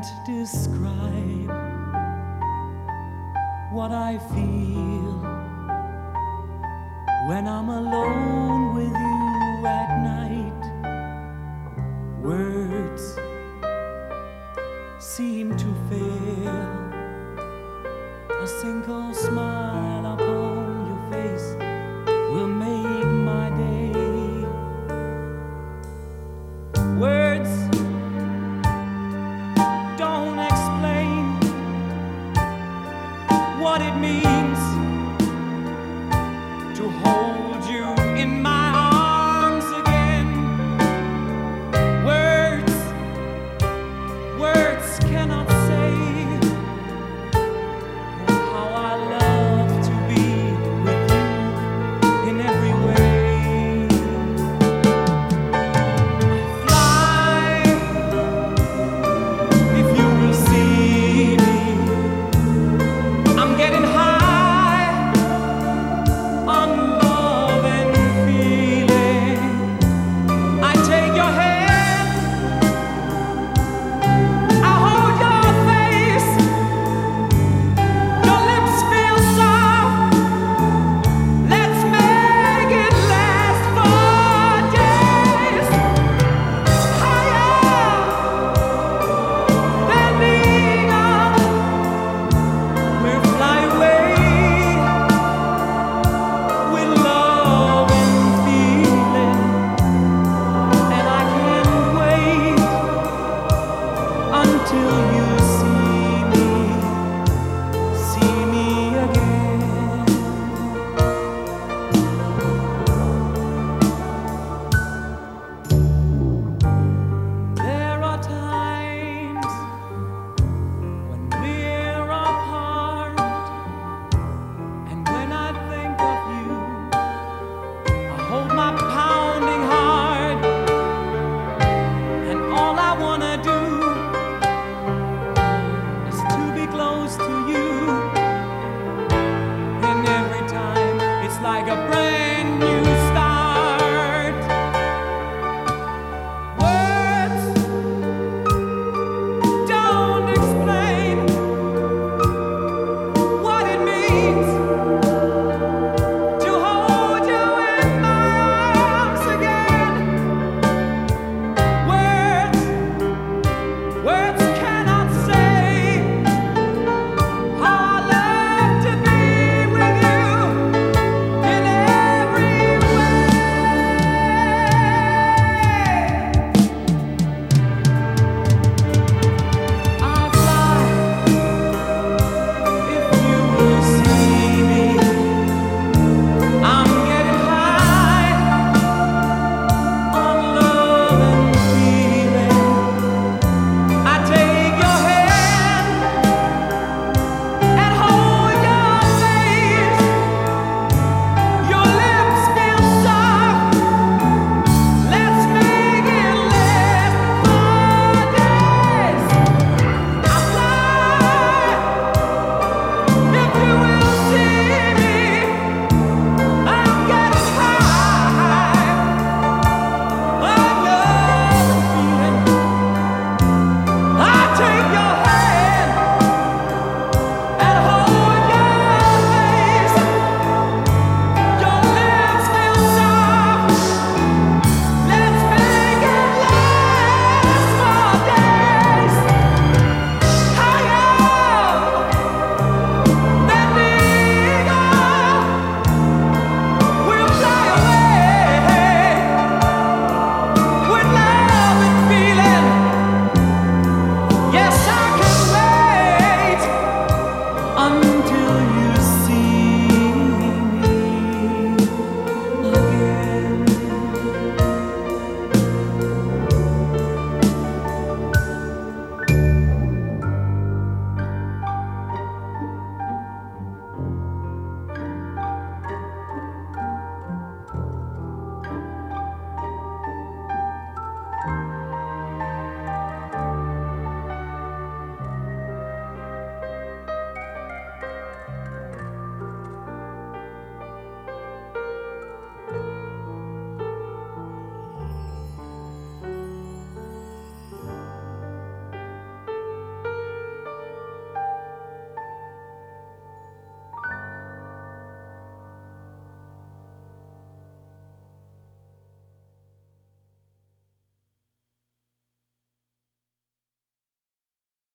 can't describe what I feel when I'm alone with you at night. what it means.